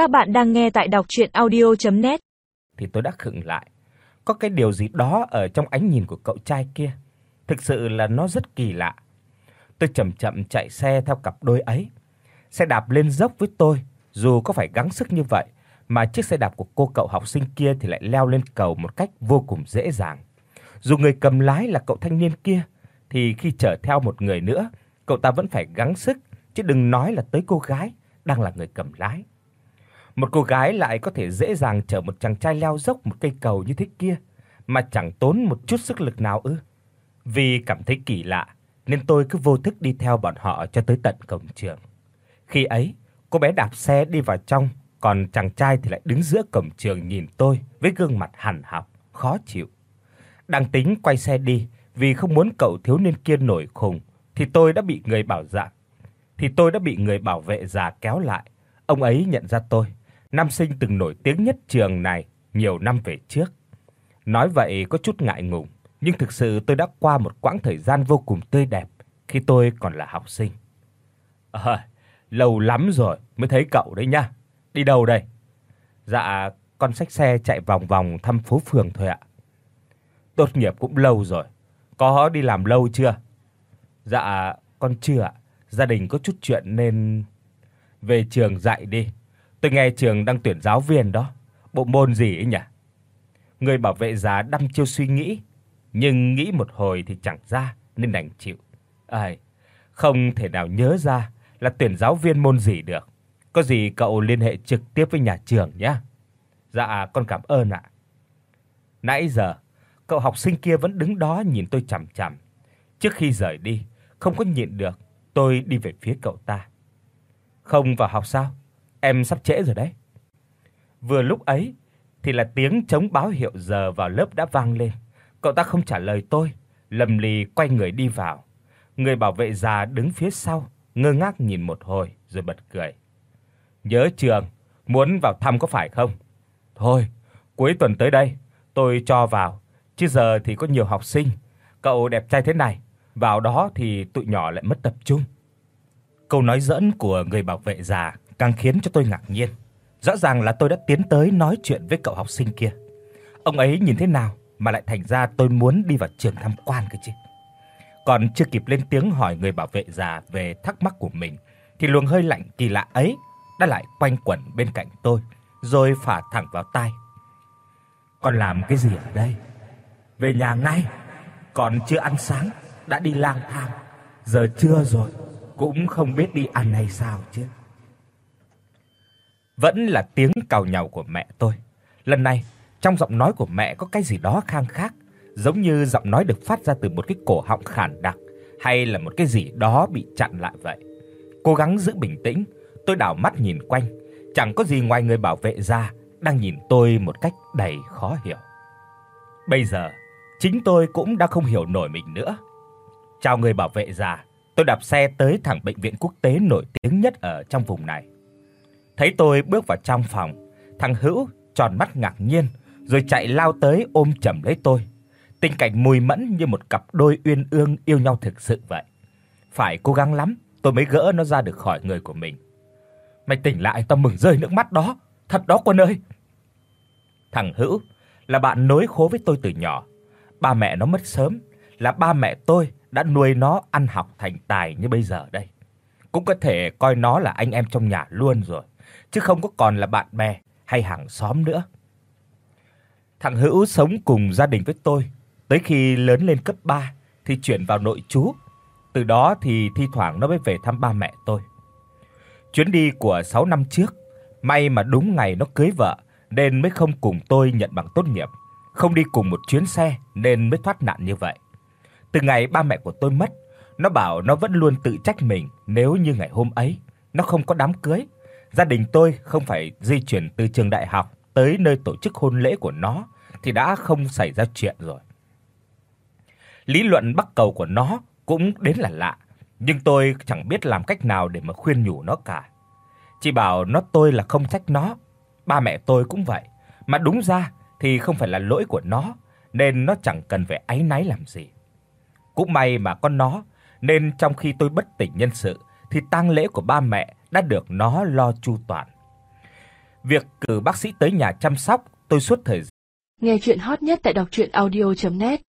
Các bạn đang nghe tại đọc audio net Thì tôi đã khựng lại. Có cái điều gì đó ở trong ánh nhìn của cậu trai kia, thực sự là nó rất kỳ lạ. Tôi chậm chậm chạy xe theo cặp đôi ấy. Xe đạp lên dốc với tôi, dù có phải gắng sức như vậy mà chiếc xe đạp của cô cậu học sinh kia thì lại leo lên cầu một cách vô cùng dễ dàng. Dù người cầm lái là cậu thanh niên kia thì khi chở theo một người nữa, cậu ta vẫn phải gắng sức chứ đừng nói là tới cô gái đang là người cầm lái. Một cô gái lại có thể dễ dàng chở một chàng trai leo dốc một cây cầu như thế kia mà chẳng tốn một chút sức lực nào ư? Vì cảm thấy kỳ lạ nên tôi cứ vô thức đi theo bọn họ cho tới tận cổng trường. Khi ấy, cô bé đạp xe đi vào trong, còn chàng trai thì lại đứng giữa cổng trường nhìn tôi với gương mặt hằn học, khó chịu. Đang tính quay xe đi vì không muốn cậu thiếu niên kia nổi khùng thì tôi đã bị người bảo dạng thì tôi đã bị người bảo vệ già kéo lại. Ông ấy nhận ra tôi, nam sinh từng nổi tiếng nhất trường này nhiều năm về trước. Nói vậy có chút ngại ngùng, nhưng thực sự tôi đã qua một quãng thời gian vô cùng tươi đẹp khi tôi còn là học sinh. À, lâu lắm rồi mới thấy cậu đấy nha. Đi đâu đây? Dạ, con xách xe chạy vòng vòng thăm phố phường thôi ạ. Tốt nghiệp cũng lâu rồi. Có đi làm lâu chưa? Dạ, con chưa ạ. Gia đình có chút chuyện nên về trường dạy đi. Tôi nghe trường đang tuyển giáo viên đó. Bộ môn gì ấy nhỉ? Người bảo vệ già đăm chiêu suy nghĩ, nhưng nghĩ một hồi thì chẳng ra nên đành chịu. Ai, không thể nào nhớ ra là tuyển giáo viên môn gì được. Có gì cậu liên hệ trực tiếp với nhà trường nhé. Dạ con cảm ơn ạ. Nãy giờ, cậu học sinh kia vẫn đứng đó nhìn tôi chằm chằm. Trước khi rời đi, không có nhịn được, tôi đi về phía cậu ta. "Không vào học sao? Em sắp trễ rồi đấy." Vừa lúc ấy thì là tiếng trống báo hiệu giờ vào lớp đã vang lên. Cậu ta không trả lời tôi, lầm lì quay người đi vào. Người bảo vệ già đứng phía sau, ngơ ngác nhìn một hồi rồi bật cười. "Nhớ trường, muốn vào thăm có phải không? Thôi, cuối tuần tới đây tôi cho vào, chứ giờ thì có nhiều học sinh, cậu đẹp trai thế này, vào đó thì tụi nhỏ lại mất tập trung." Câu nói giỡn của người bảo vệ già càng khiến cho tôi ngạc nhiên. Rõ ràng là tôi đã tiến tới nói chuyện với cậu học sinh kia. Ông ấy nhìn thế nào mà lại thành ra tôi muốn đi vào trường tham quan cơ chứ. Còn chưa kịp lên tiếng hỏi người bảo vệ già về thắc mắc của mình thì luồng hơi lạnh kỳ lạ ấy đã lại quanh quẩn bên cạnh tôi, rồi phả thẳng vào tai. Con làm cái gì ở đây? Về nhà ngay. Còn chưa ăn sáng đã đi lang thang. Giờ trưa rồi, cũng không biết đi ăn hay sao chứ. Vẫn là tiếng cào nhàu của mẹ tôi. Lần này, trong giọng nói của mẹ có cái gì đó khang khác, giống như giọng nói được phát ra từ một cái cổ họng khản đặc hay là một cái gì đó bị chặn lại vậy. Cố gắng giữ bình tĩnh, tôi đảo mắt nhìn quanh, chẳng có gì ngoài người bảo vệ ra đang nhìn tôi một cách đầy khó hiểu. Bây giờ, chính tôi cũng đã không hiểu nổi mình nữa. Chào người bảo vệ già, tôi đạp xe tới thẳng bệnh viện quốc tế nổi tiếng nhất ở trong vùng này. Thấy tôi bước vào trong phòng, thằng Hữu tròn mắt ngạc nhiên rồi chạy lao tới ôm chầm lấy tôi. Tình cảnh mùi mẫn như một cặp đôi uyên ương yêu nhau thực sự vậy. Phải cố gắng lắm tôi mới gỡ nó ra được khỏi người của mình. Mày tỉnh lại tao mừng rơi nước mắt đó, thật đó quân ơi. Thằng Hữu là bạn nối khố với tôi từ nhỏ. Ba mẹ nó mất sớm, là ba mẹ tôi đã nuôi nó ăn học thành tài như bây giờ đây. Cũng có thể coi nó là anh em trong nhà luôn rồi, chứ không có còn là bạn bè hay hàng xóm nữa. Thằng Hữu sống cùng gia đình với tôi, tới khi lớn lên cấp 3 thì chuyển vào nội trú. Từ đó thì thi thoảng nó mới về thăm ba mẹ tôi. Chuyến đi của 6 năm trước, may mà đúng ngày nó cưới vợ nên mới không cùng tôi nhận bằng tốt nghiệp, không đi cùng một chuyến xe nên mới thoát nạn như vậy. Từ ngày ba mẹ của tôi mất, nó bảo nó vẫn luôn tự trách mình nếu như ngày hôm ấy nó không có đám cưới, gia đình tôi không phải di chuyển từ trường đại học tới nơi tổ chức hôn lễ của nó thì đã không xảy ra chuyện rồi. Lý luận bắt cầu của nó cũng đến là lạ, nhưng tôi chẳng biết làm cách nào để mà khuyên nhủ nó cả. Chỉ bảo nó tôi là không trách nó, ba mẹ tôi cũng vậy, mà đúng ra thì không phải là lỗi của nó, nên nó chẳng cần phải áy náy làm gì. Cũng may mà con nó, nên trong khi tôi bất tỉnh nhân sự thì tang lễ của ba mẹ đã được nó lo chu toàn. Việc cử bác sĩ tới nhà chăm sóc, tôi suốt thời gian. Nghe truyện hot nhất tại doctruyenaudio.net